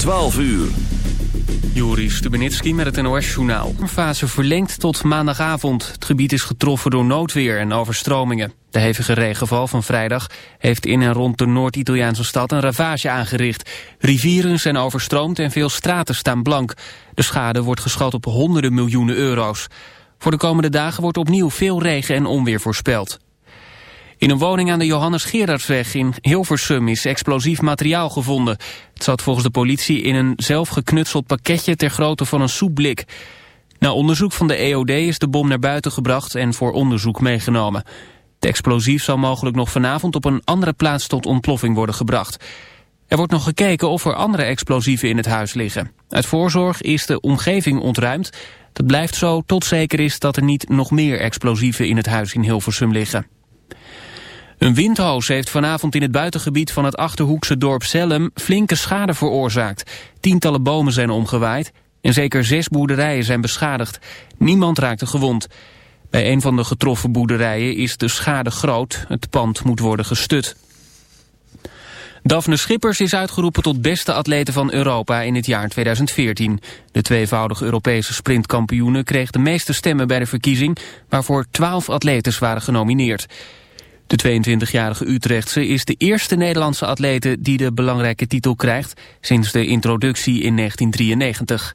12 uur. Juri Stubenitski met het NOS-journaal. Fase verlengd tot maandagavond. Het gebied is getroffen door noodweer en overstromingen. De hevige regenval van vrijdag heeft in en rond de Noord-Italiaanse stad een ravage aangericht. Rivieren zijn overstroomd en veel straten staan blank. De schade wordt geschat op honderden miljoenen euro's. Voor de komende dagen wordt opnieuw veel regen en onweer voorspeld. In een woning aan de Johannes Gerardsweg in Hilversum is explosief materiaal gevonden. Het zat volgens de politie in een zelfgeknutseld pakketje ter grootte van een soepblik. Na onderzoek van de EOD is de bom naar buiten gebracht en voor onderzoek meegenomen. De explosief zal mogelijk nog vanavond op een andere plaats tot ontploffing worden gebracht. Er wordt nog gekeken of er andere explosieven in het huis liggen. Uit voorzorg is de omgeving ontruimd. Dat blijft zo tot zeker is dat er niet nog meer explosieven in het huis in Hilversum liggen. Een windhoos heeft vanavond in het buitengebied van het Achterhoekse dorp Sellem flinke schade veroorzaakt. Tientallen bomen zijn omgewaaid en zeker zes boerderijen zijn beschadigd. Niemand raakte gewond. Bij een van de getroffen boerderijen is de schade groot. Het pand moet worden gestut. Daphne Schippers is uitgeroepen tot beste atlete van Europa in het jaar 2014. De tweevoudige Europese sprintkampioene kreeg de meeste stemmen bij de verkiezing... waarvoor twaalf atletes waren genomineerd. De 22-jarige Utrechtse is de eerste Nederlandse atlete die de belangrijke titel krijgt sinds de introductie in 1993.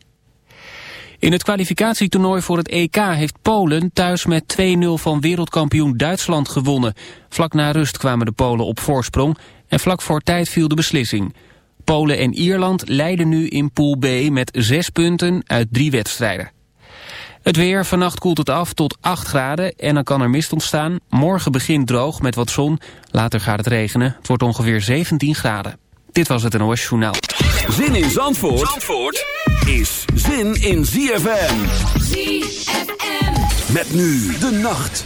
In het kwalificatietoernooi voor het EK heeft Polen thuis met 2-0 van wereldkampioen Duitsland gewonnen. Vlak na rust kwamen de Polen op voorsprong en vlak voor tijd viel de beslissing. Polen en Ierland leiden nu in Pool B met zes punten uit drie wedstrijden. Het weer, vannacht koelt het af tot 8 graden en dan kan er mist ontstaan. Morgen begint droog met wat zon, later gaat het regenen. Het wordt ongeveer 17 graden. Dit was het NOS Journaal. Zin in Zandvoort, Zandvoort is zin in ZFM. ZFM. Met nu de nacht.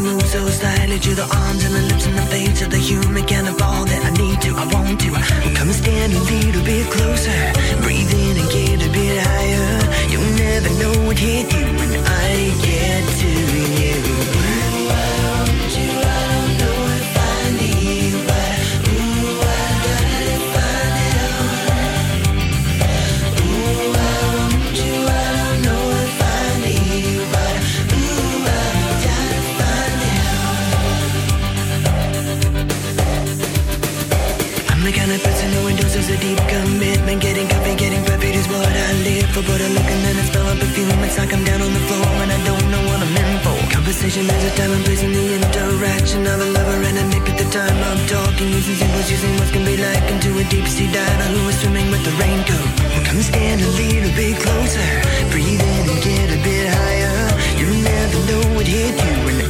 I'ma move so slightly To the arms and the lips and the face of the human kind of all that I need to, I want to. Come and stand a little bit closer I. But I look and then I smell a perfume. It's like I'm down on the floor and I don't know what I'm in for. Conversation has a time place in the interaction of a lover and a nick at the time I'm talking. Using symbols, using what can be like into a deep sea diver who is swimming with the raincoat. Come stand a little bit closer. Breathe in and get a bit higher. You never know what hit you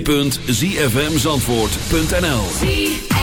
www.zfmzandvoort.nl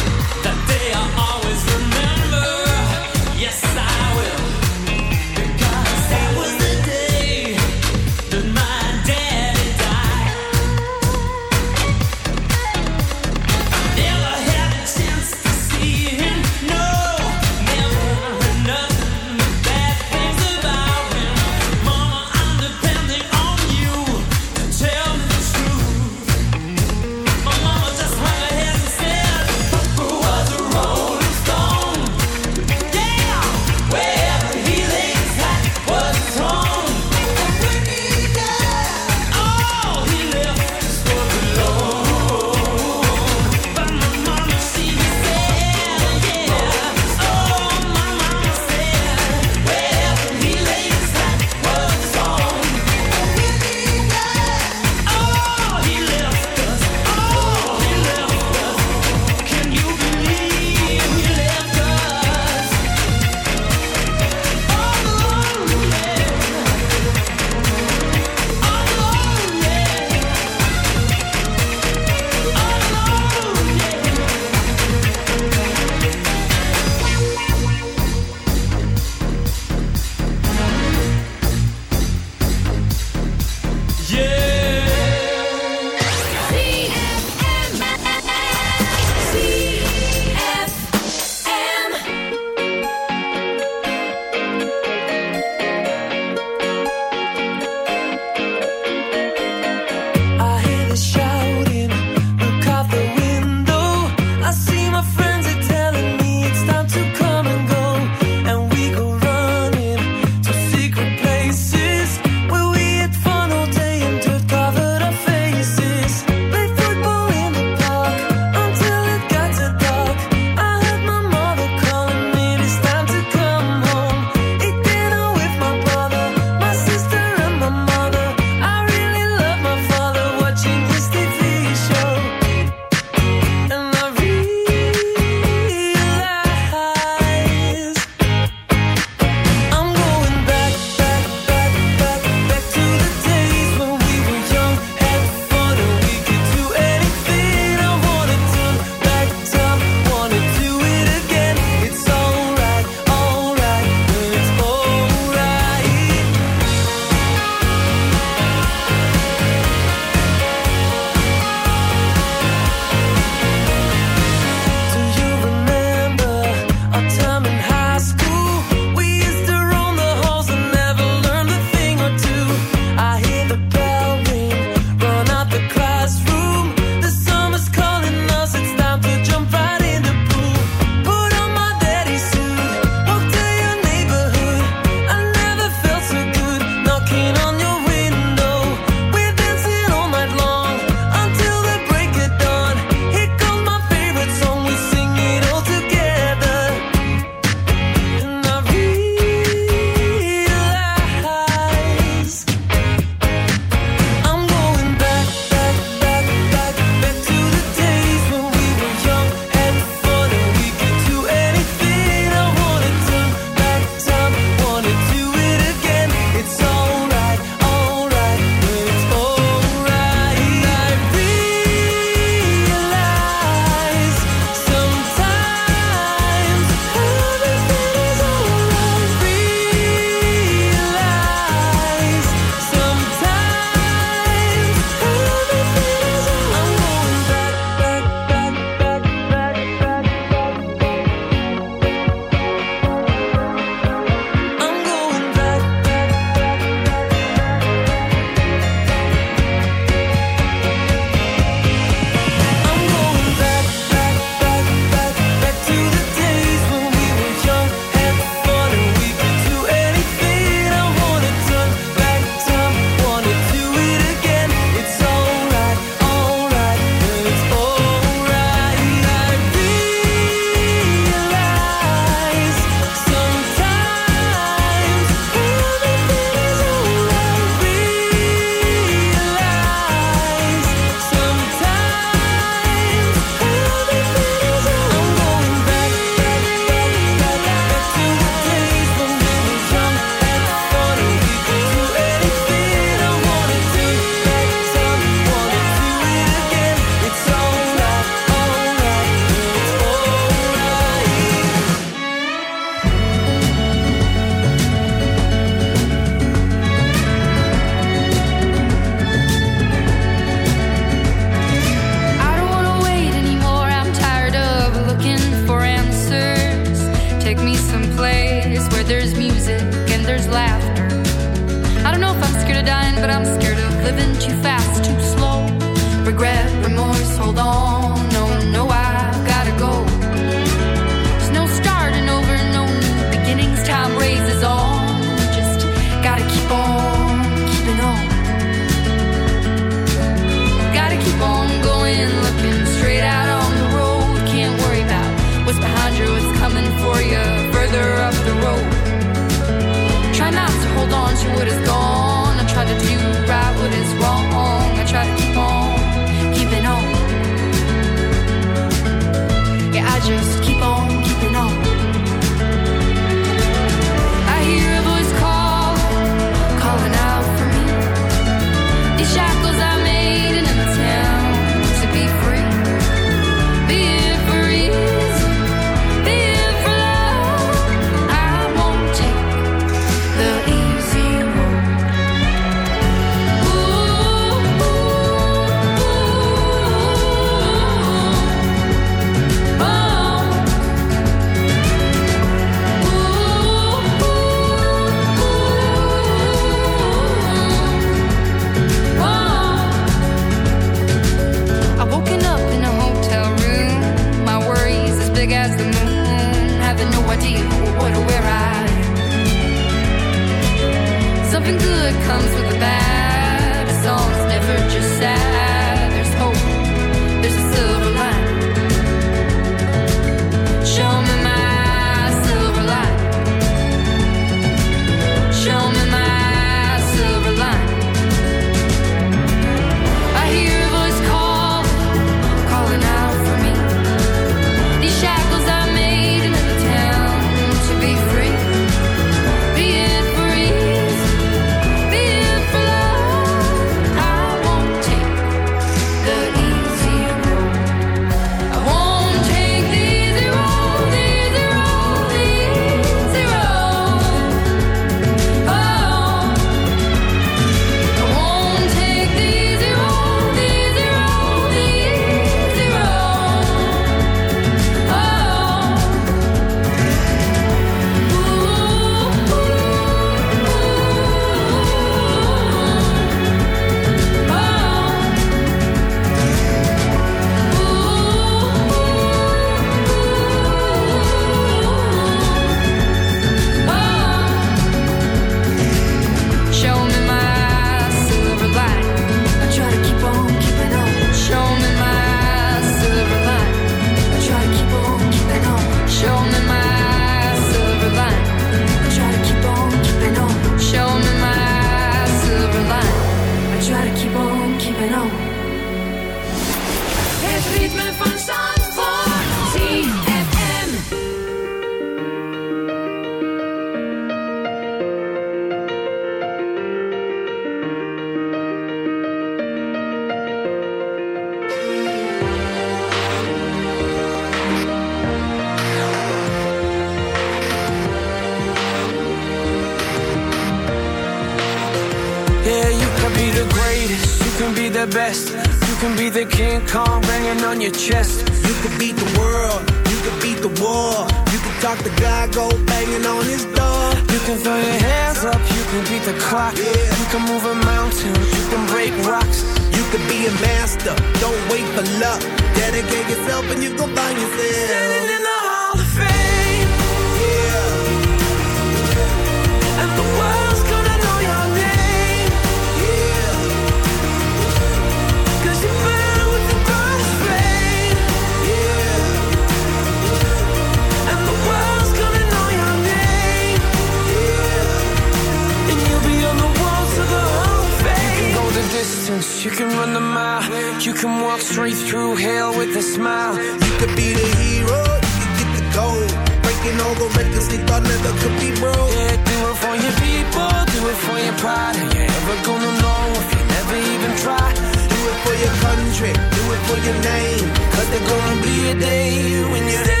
for your name. Cause there's gonna be a day when you're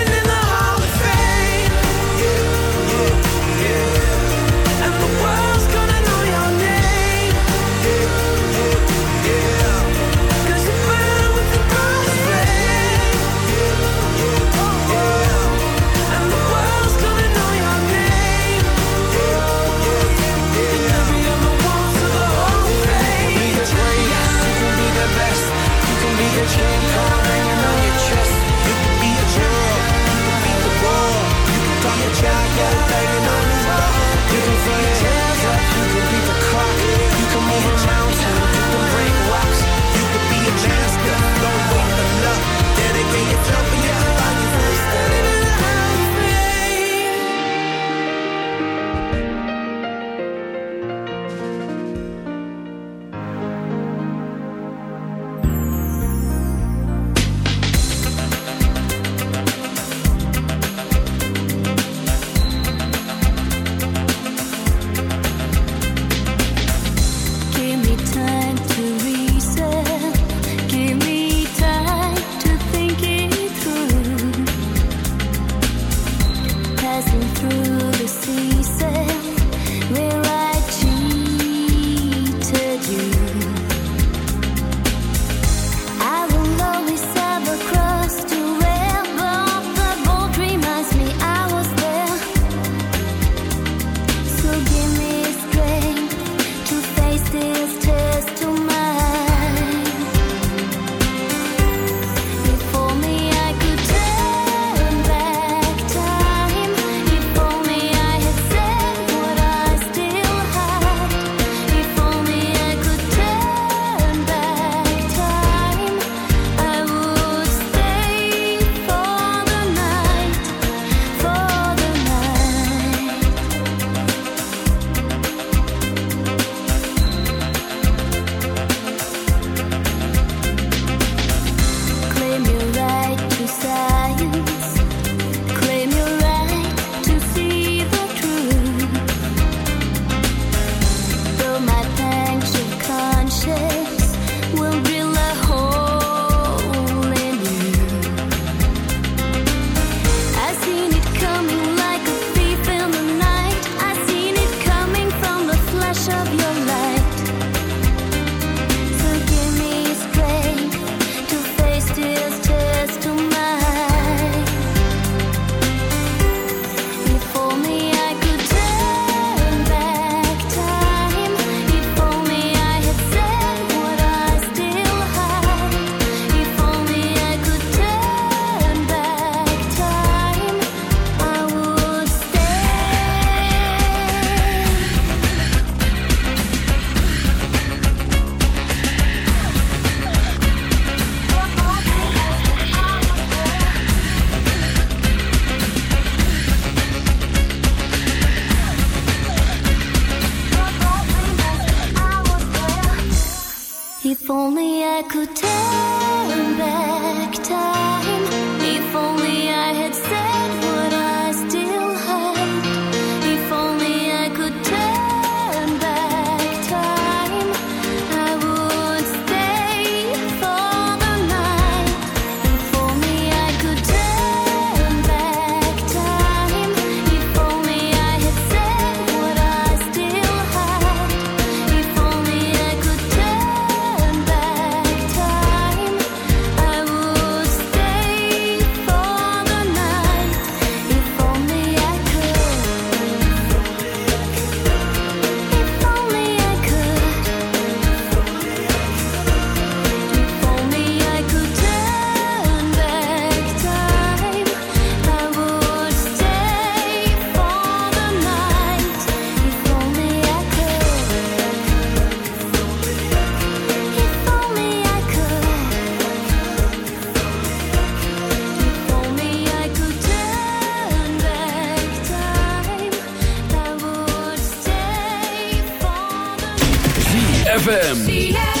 ZFM.